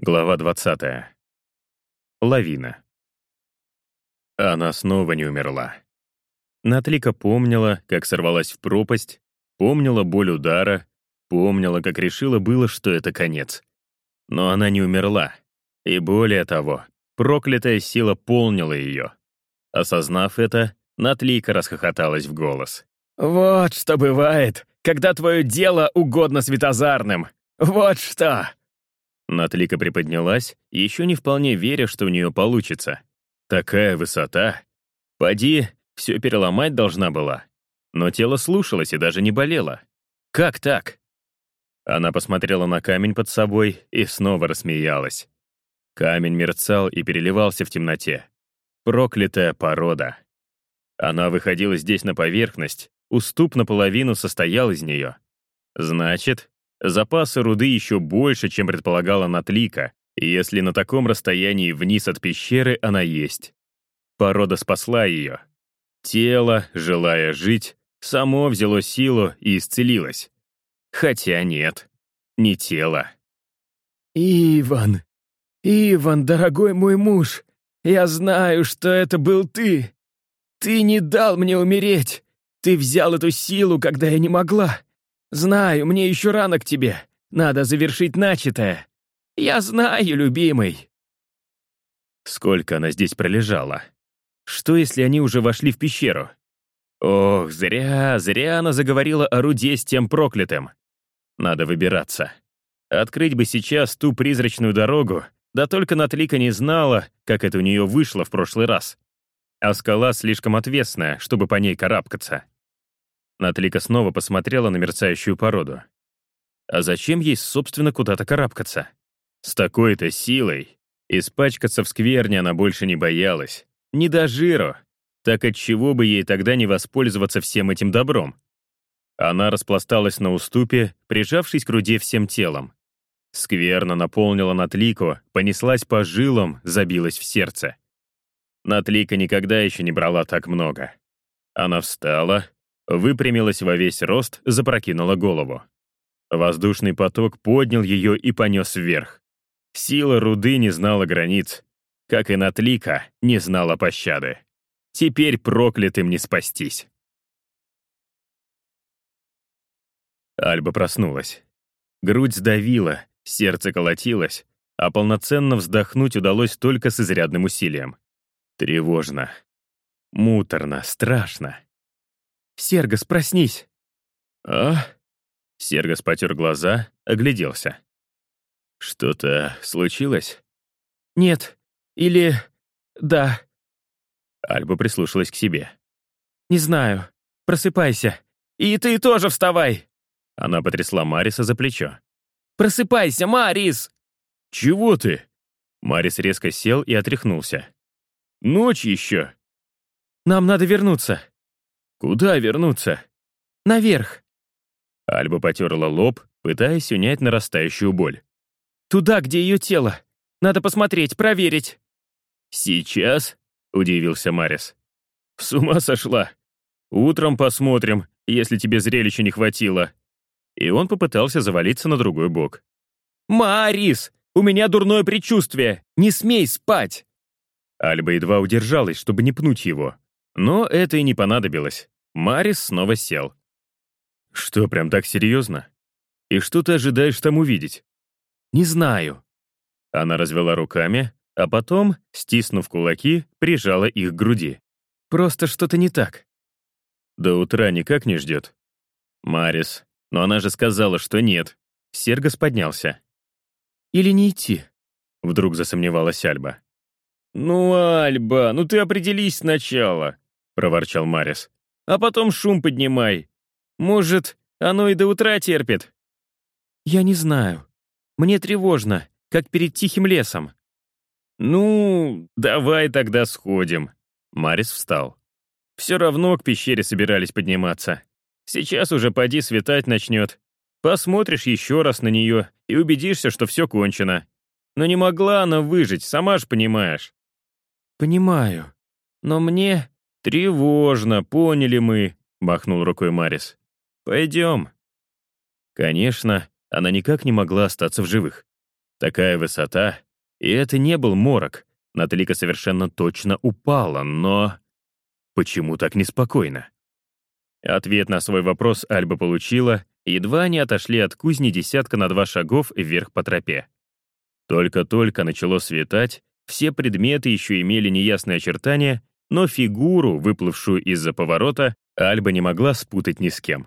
Глава 20. Лавина. Она снова не умерла. Натлика помнила, как сорвалась в пропасть, помнила боль удара, помнила, как решила было, что это конец. Но она не умерла. И более того, проклятая сила полнила ее. Осознав это, Натлика расхохоталась в голос. «Вот что бывает, когда твое дело угодно светозарным! Вот что!» Натлика приподнялась, еще не вполне веря, что у нее получится. Такая высота. Поди, все переломать должна была. Но тело слушалось и даже не болело. Как так? Она посмотрела на камень под собой и снова рассмеялась. Камень мерцал и переливался в темноте. Проклятая порода. Она выходила здесь на поверхность, уступ наполовину состоял из нее. Значит, Запасы руды еще больше, чем предполагала Натлика, если на таком расстоянии вниз от пещеры она есть. Порода спасла ее. Тело, желая жить, само взяло силу и исцелилось. Хотя нет, не тело. «Иван! Иван, дорогой мой муж! Я знаю, что это был ты! Ты не дал мне умереть! Ты взял эту силу, когда я не могла! Знаю, мне еще рано к тебе. Надо завершить начатое. Я знаю, любимый. Сколько она здесь пролежала? Что, если они уже вошли в пещеру? Ох, зря, зря она заговорила о руде с тем проклятым. Надо выбираться. Открыть бы сейчас ту призрачную дорогу, да только Натлика не знала, как это у нее вышло в прошлый раз. А скала слишком отвесная, чтобы по ней карабкаться. Натлика снова посмотрела на мерцающую породу. А зачем ей, собственно, куда-то карабкаться? С такой-то силой. Испачкаться в скверне она больше не боялась. Не до жиру. Так отчего бы ей тогда не воспользоваться всем этим добром? Она распласталась на уступе, прижавшись к груди всем телом. Скверно наполнила Натлику, понеслась по жилам, забилась в сердце. Натлика никогда еще не брала так много. Она встала, выпрямилась во весь рост, запрокинула голову. Воздушный поток поднял ее и понес вверх. Сила руды не знала границ, как и Натлика не знала пощады. Теперь проклятым не спастись. Альба проснулась. Грудь сдавила, сердце колотилось, а полноценно вздохнуть удалось только с изрядным усилием. Тревожно. Муторно, страшно. «Сергос, проснись!» «А?» Сергос потер глаза, огляделся. «Что-то случилось?» «Нет. Или... да». Альба прислушалась к себе. «Не знаю. Просыпайся. И ты тоже вставай!» Она потрясла Мариса за плечо. «Просыпайся, Марис!» «Чего ты?» Марис резко сел и отряхнулся. «Ночь еще!» «Нам надо вернуться!» «Куда вернуться?» «Наверх». Альба потерла лоб, пытаясь унять нарастающую боль. «Туда, где ее тело. Надо посмотреть, проверить». «Сейчас?» — удивился Марис. «С ума сошла. Утром посмотрим, если тебе зрелища не хватило». И он попытался завалиться на другой бок. «Марис, у меня дурное предчувствие. Не смей спать!» Альба едва удержалась, чтобы не пнуть его. Но это и не понадобилось. Марис снова сел. «Что, прям так серьезно? И что ты ожидаешь там увидеть?» «Не знаю». Она развела руками, а потом, стиснув кулаки, прижала их к груди. «Просто что-то не так». «До утра никак не ждет?» «Марис, но она же сказала, что нет». Сергос поднялся. «Или не идти?» Вдруг засомневалась Альба. «Ну, Альба, ну ты определись сначала проворчал Марис. «А потом шум поднимай. Может, оно и до утра терпит?» «Я не знаю. Мне тревожно, как перед тихим лесом». «Ну, давай тогда сходим». Марис встал. «Все равно к пещере собирались подниматься. Сейчас уже поди светать начнет. Посмотришь еще раз на нее и убедишься, что все кончено. Но не могла она выжить, сама же понимаешь». «Понимаю. Но мне «Тревожно, поняли мы», — махнул рукой Марис. «Пойдем». Конечно, она никак не могла остаться в живых. Такая высота, и это не был морок. Натлика совершенно точно упала, но... Почему так неспокойно? Ответ на свой вопрос Альба получила, едва они отошли от кузни десятка на два шагов вверх по тропе. Только-только начало светать, все предметы еще имели неясные очертания, но фигуру, выплывшую из-за поворота, Альба не могла спутать ни с кем.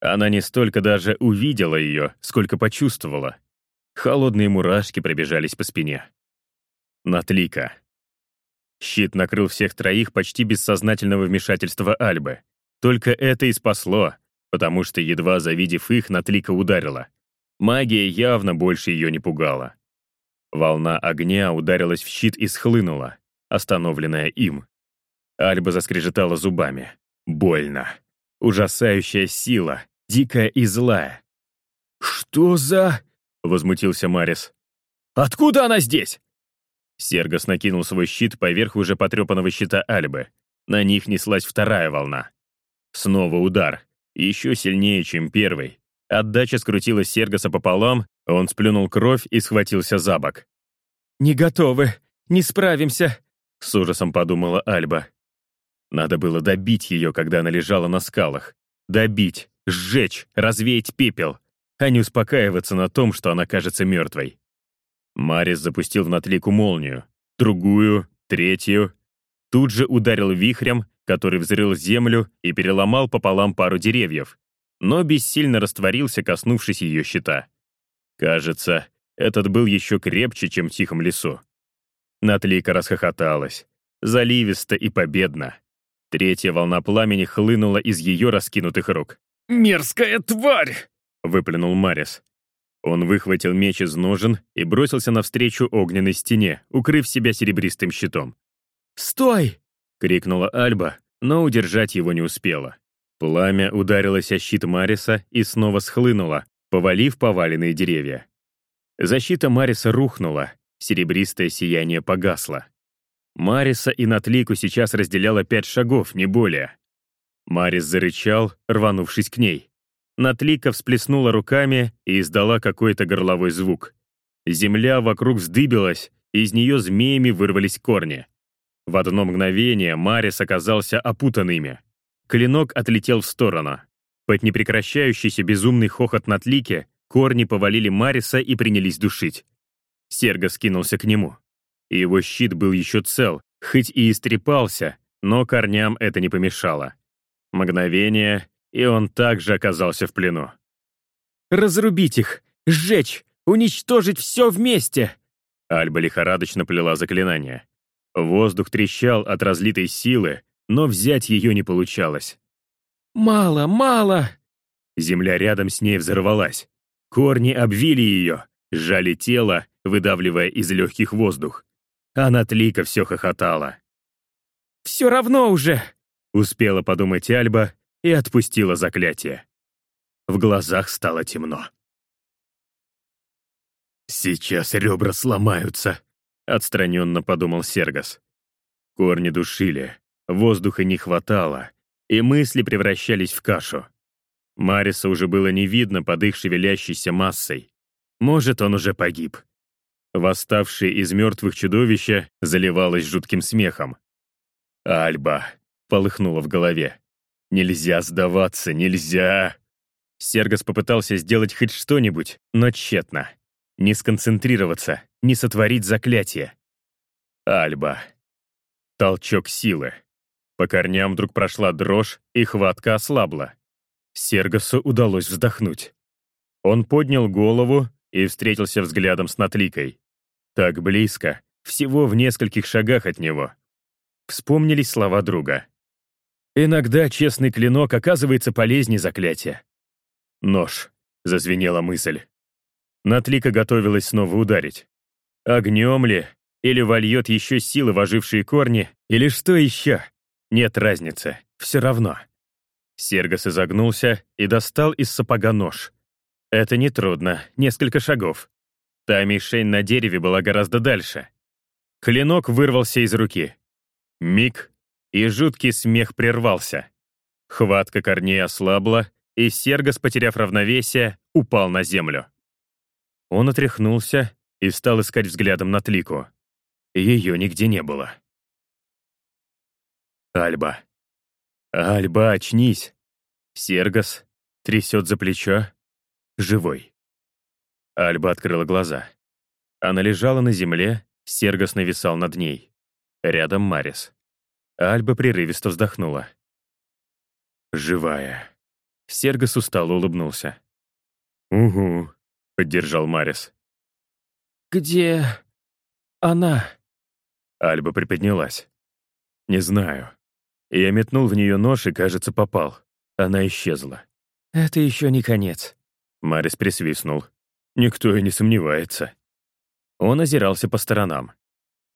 Она не столько даже увидела ее, сколько почувствовала. Холодные мурашки пробежались по спине. Натлика. Щит накрыл всех троих почти бессознательного вмешательства Альбы. Только это и спасло, потому что, едва завидев их, Натлика ударила. Магия явно больше ее не пугала. Волна огня ударилась в щит и схлынула, остановленная им. Альба заскрежетала зубами. Больно. Ужасающая сила, дикая и злая. «Что за...» — возмутился Марис. «Откуда она здесь?» Сергос накинул свой щит поверх уже потрепанного щита Альбы. На них неслась вторая волна. Снова удар. Еще сильнее, чем первый. Отдача скрутила Сергоса пополам, он сплюнул кровь и схватился за бок. «Не готовы, не справимся», — с ужасом подумала Альба. Надо было добить ее, когда она лежала на скалах. Добить, сжечь, развеять пепел, а не успокаиваться на том, что она кажется мертвой. Марис запустил в Натлику молнию, другую, третью. Тут же ударил вихрем, который взрыл землю и переломал пополам пару деревьев, но бессильно растворился, коснувшись ее щита. Кажется, этот был еще крепче, чем в тихом лесу. Натлика расхохоталась, заливисто и победно. Третья волна пламени хлынула из ее раскинутых рук. «Мерзкая тварь!» — выплюнул Марис. Он выхватил меч из ножен и бросился навстречу огненной стене, укрыв себя серебристым щитом. «Стой!» — крикнула Альба, но удержать его не успела. Пламя ударилось о щит Мариса и снова схлынуло, повалив поваленные деревья. Защита Мариса рухнула, серебристое сияние погасло. Мариса и Натлику сейчас разделяло пять шагов, не более. Марис зарычал, рванувшись к ней. Натлика всплеснула руками и издала какой-то горловой звук. Земля вокруг вздыбилась, и из нее змеями вырвались корни. В одно мгновение Марис оказался опутан ими. Клинок отлетел в сторону. Под непрекращающийся безумный хохот Натлики корни повалили Мариса и принялись душить. Серго скинулся к нему. Его щит был еще цел, хоть и истрепался, но корням это не помешало. Мгновение, и он также оказался в плену. «Разрубить их! Сжечь! Уничтожить все вместе!» Альба лихорадочно плела заклинание. Воздух трещал от разлитой силы, но взять ее не получалось. «Мало, мало!» Земля рядом с ней взорвалась. Корни обвили ее, сжали тело, выдавливая из легких воздух. А Натлика все хохотала. «Все равно уже!» — успела подумать Альба и отпустила заклятие. В глазах стало темно. «Сейчас ребра сломаются», — отстраненно подумал Сергас. Корни душили, воздуха не хватало, и мысли превращались в кашу. Мариса уже было не видно под их шевелящейся массой. Может, он уже погиб. Восставшее из мертвых чудовище заливалось жутким смехом. «Альба!» — полыхнуло в голове. «Нельзя сдаваться, нельзя!» Сергас попытался сделать хоть что-нибудь, но тщетно. Не сконцентрироваться, не сотворить заклятие. Альба. Толчок силы. По корням вдруг прошла дрожь, и хватка ослабла. Сергасу удалось вздохнуть. Он поднял голову и встретился взглядом с Натликой. Так близко, всего в нескольких шагах от него. Вспомнились слова друга. «Иногда честный клинок оказывается полезнее заклятия». «Нож», — зазвенела мысль. Натлика готовилась снова ударить. Огнем ли? Или вольет еще силы в ожившие корни? Или что еще? Нет разницы. Все равно. Сергос изогнулся и достал из сапога нож. Это нетрудно, несколько шагов. Та мишень на дереве была гораздо дальше. Клинок вырвался из руки. Миг, и жуткий смех прервался. Хватка корней ослабла, и Сергос, потеряв равновесие, упал на землю. Он отряхнулся и стал искать взглядом на Тлику. Ее нигде не было. Альба. Альба, очнись. Сергас трясет за плечо. Живой. Альба открыла глаза. Она лежала на земле, Сергас нависал над ней. Рядом Марис. Альба прерывисто вздохнула. «Живая». Сергас устало улыбнулся. «Угу», — поддержал Марис. «Где она?» Альба приподнялась. «Не знаю. Я метнул в нее нож и, кажется, попал. Она исчезла». «Это еще не конец». Марис присвистнул. «Никто и не сомневается». Он озирался по сторонам.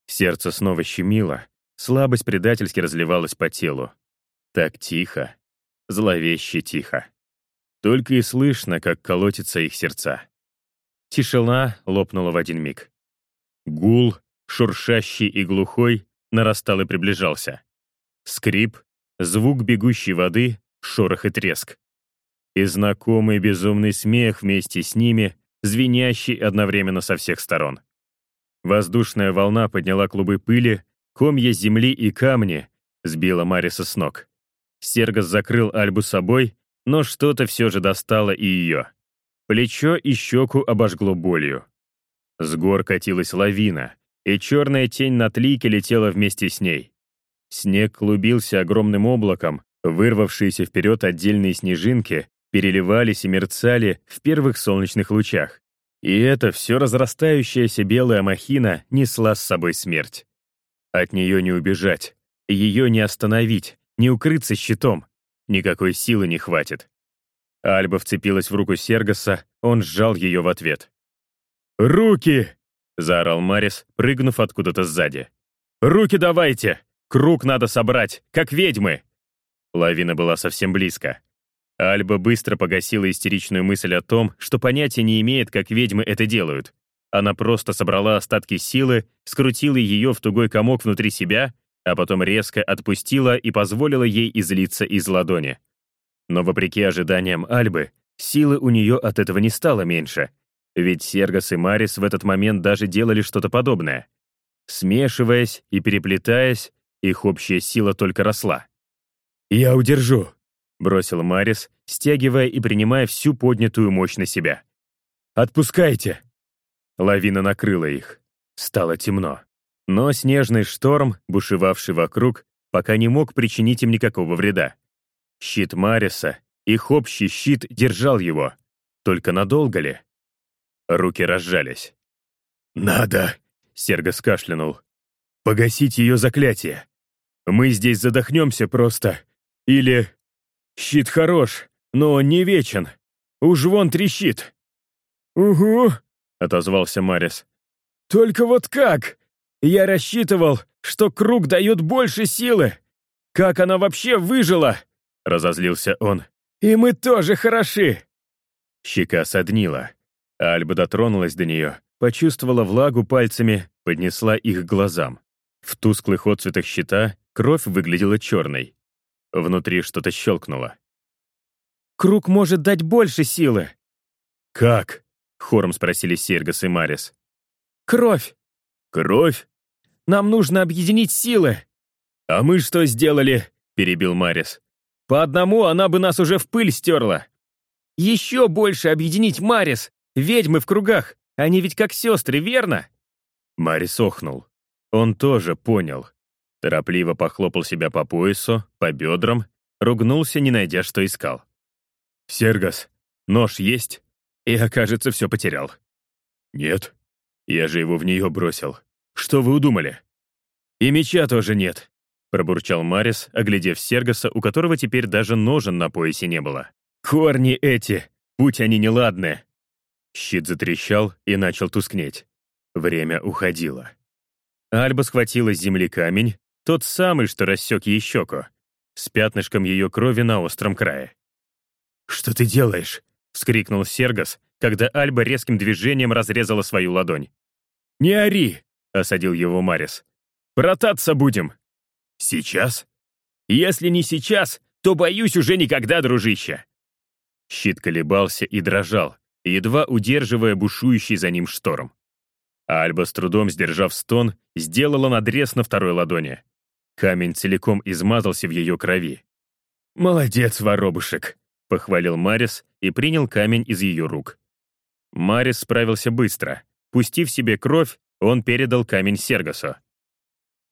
Сердце снова щемило, слабость предательски разливалась по телу. Так тихо, зловеще тихо. Только и слышно, как колотятся их сердца. Тишина лопнула в один миг. Гул, шуршащий и глухой, нарастал и приближался. Скрип, звук бегущей воды, шорох и треск. И знакомый безумный смех вместе с ними, звенящий одновременно со всех сторон. Воздушная волна подняла клубы пыли, комья земли и камни, сбила Мариса с ног. Сергас закрыл Альбу собой, но что-то все же достало и ее. Плечо и щеку обожгло болью. С гор катилась лавина, и черная тень на тлике летела вместе с ней. Снег клубился огромным облаком, вырвавшиеся вперед отдельные снежинки переливались и мерцали в первых солнечных лучах. И эта все разрастающаяся белая махина несла с собой смерть. От нее не убежать, ее не остановить, не укрыться щитом. Никакой силы не хватит. Альба вцепилась в руку Сергаса, он сжал ее в ответ. «Руки!» — заорал Марис, прыгнув откуда-то сзади. «Руки давайте! Круг надо собрать, как ведьмы!» Лавина была совсем близко. Альба быстро погасила истеричную мысль о том, что понятия не имеет, как ведьмы это делают. Она просто собрала остатки силы, скрутила ее в тугой комок внутри себя, а потом резко отпустила и позволила ей излиться из ладони. Но вопреки ожиданиям Альбы, силы у нее от этого не стало меньше, ведь Сергас и Марис в этот момент даже делали что-то подобное. Смешиваясь и переплетаясь, их общая сила только росла. «Я удержу», бросил Марис, стягивая и принимая всю поднятую мощь на себя. «Отпускайте!» Лавина накрыла их. Стало темно. Но снежный шторм, бушевавший вокруг, пока не мог причинить им никакого вреда. Щит Мариса, их общий щит, держал его. Только надолго ли? Руки разжались. «Надо!» — Серго скашлянул. «Погасить ее заклятие. Мы здесь задохнемся просто. Или...» Щит хорош, но не вечен. Уж вон трещит. «Угу», — отозвался Марис. «Только вот как? Я рассчитывал, что круг дает больше силы. Как она вообще выжила?» — разозлился он. «И мы тоже хороши!» Щека соднила. Альба дотронулась до нее, почувствовала влагу пальцами, поднесла их к глазам. В тусклых отцветах щита кровь выглядела черной. Внутри что-то щелкнуло. «Круг может дать больше силы». «Как?» — хором спросили Сергас и Марис. «Кровь». «Кровь?» «Нам нужно объединить силы». «А мы что сделали?» — перебил Марис. «По одному она бы нас уже в пыль стерла». «Еще больше объединить Марис! Ведьмы в кругах! Они ведь как сестры, верно?» Марис охнул. Он тоже понял. Торопливо похлопал себя по поясу, по бедрам, ругнулся, не найдя, что искал. «Сергас, нож есть?» Я, кажется, все потерял. «Нет. Я же его в нее бросил. Что вы удумали?» «И меча тоже нет», — пробурчал Марис, оглядев Сергаса, у которого теперь даже ножен на поясе не было. «Корни эти, будь они неладные!» Щит затрещал и начал тускнеть. Время уходило. Альба схватила с земли камень, тот самый, что рассек ей щеку, с пятнышком ее крови на остром крае. «Что ты делаешь?» — вскрикнул Сергас, когда Альба резким движением разрезала свою ладонь. «Не ори!» — осадил его Марис. «Брататься будем!» «Сейчас?» «Если не сейчас, то боюсь уже никогда, дружище!» Щит колебался и дрожал, едва удерживая бушующий за ним шторм. Альба, с трудом сдержав стон, сделала надрез на второй ладони. Камень целиком измазался в ее крови. «Молодец, воробушек!» — похвалил Марис и принял камень из ее рук. Марис справился быстро. Пустив себе кровь, он передал камень Сергасу.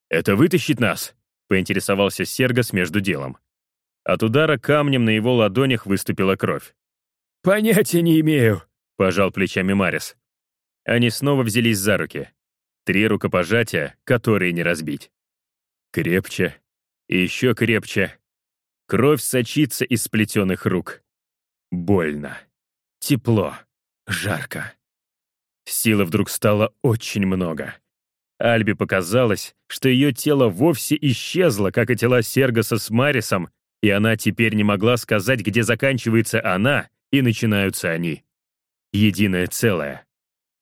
«Это вытащит нас?» — поинтересовался Сергас между делом. От удара камнем на его ладонях выступила кровь. «Понятия не имею», — пожал плечами Марис. Они снова взялись за руки. Три рукопожатия, которые не разбить. Крепче. И еще крепче. Кровь сочится из сплетенных рук. Больно. Тепло. Жарко. Силы вдруг стало очень много. Альби показалось, что ее тело вовсе исчезло, как и тела Сергаса с Марисом, и она теперь не могла сказать, где заканчивается она и начинаются они. Единое целое.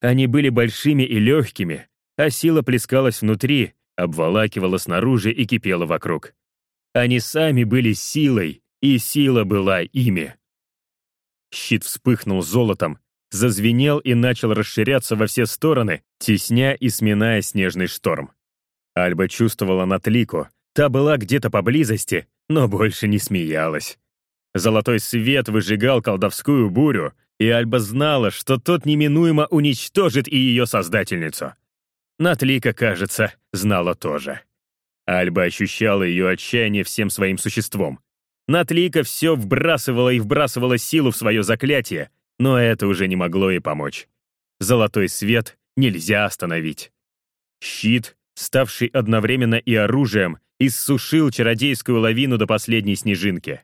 Они были большими и легкими, а сила плескалась внутри, обволакивала снаружи и кипела вокруг. Они сами были силой, и сила была ими. Щит вспыхнул золотом, зазвенел и начал расширяться во все стороны, тесня и сминая снежный шторм. Альба чувствовала Натлику, та была где-то поблизости, но больше не смеялась. Золотой свет выжигал колдовскую бурю, и Альба знала, что тот неминуемо уничтожит и ее создательницу. Натлика, кажется, знала тоже. Альба ощущала ее отчаяние всем своим существом. Натлика все вбрасывала и вбрасывала силу в свое заклятие, но это уже не могло ей помочь. Золотой свет нельзя остановить. Щит, ставший одновременно и оружием, иссушил чародейскую лавину до последней снежинки.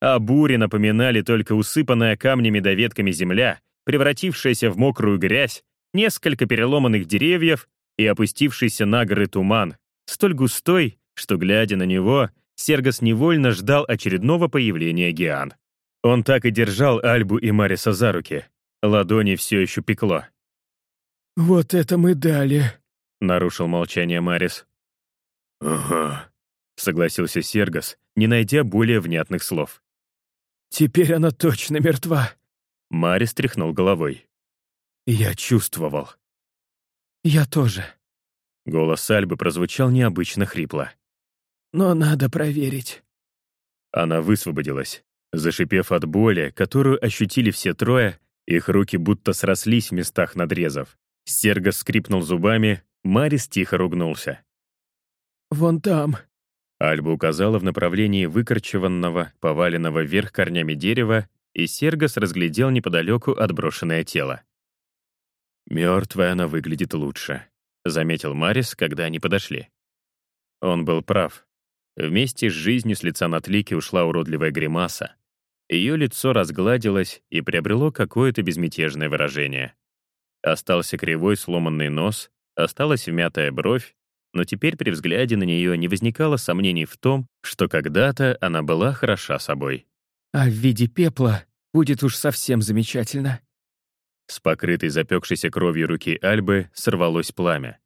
А бури напоминали только усыпанная камнями да ветками земля, превратившаяся в мокрую грязь, несколько переломанных деревьев и опустившийся на горы туман, столь густой, что, глядя на него, Сергос невольно ждал очередного появления Гиан. Он так и держал Альбу и Мариса за руки. Ладони все еще пекло. «Вот это мы дали», — нарушил молчание Марис. «Ага», — согласился Сергос, не найдя более внятных слов. «Теперь она точно мертва». Марис тряхнул головой. «Я чувствовал». «Я тоже». Голос Альбы прозвучал необычно хрипло. «Но надо проверить». Она высвободилась. Зашипев от боли, которую ощутили все трое, их руки будто срослись в местах надрезов. Серго скрипнул зубами, Марис тихо ругнулся. «Вон там». Альба указала в направлении выкорчеванного, поваленного вверх корнями дерева, и Сергос разглядел неподалеку отброшенное тело. «Мертвая она выглядит лучше», — заметил Марис, когда они подошли. Он был прав. Вместе с жизнью с лица Натлики ушла уродливая гримаса. Ее лицо разгладилось и приобрело какое-то безмятежное выражение. Остался кривой сломанный нос, осталась вмятая бровь, но теперь при взгляде на нее не возникало сомнений в том, что когда-то она была хороша собой. «А в виде пепла будет уж совсем замечательно», с покрытой запекшейся кровью руки Альбы сорвалось пламя.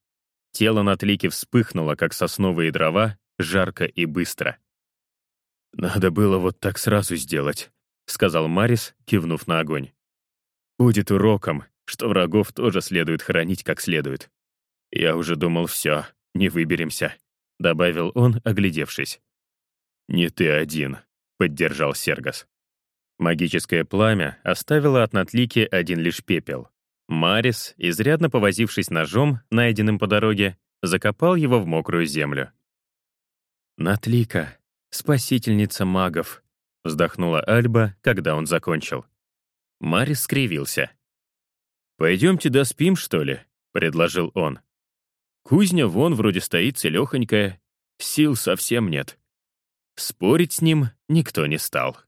Тело Натлики вспыхнуло, как сосновые дрова, жарко и быстро. «Надо было вот так сразу сделать», — сказал Марис, кивнув на огонь. «Будет уроком, что врагов тоже следует хоронить как следует. Я уже думал, все, не выберемся», — добавил он, оглядевшись. «Не ты один», — поддержал Сергас. Магическое пламя оставило от Натлики один лишь пепел. Марис, изрядно повозившись ножом, найденным по дороге, закопал его в мокрую землю. «Натлика, спасительница магов», — вздохнула Альба, когда он закончил. Марис скривился. «Пойдемте доспим, что ли?» — предложил он. «Кузня вон вроде стоит целехонькая, сил совсем нет». Спорить с ним никто не стал.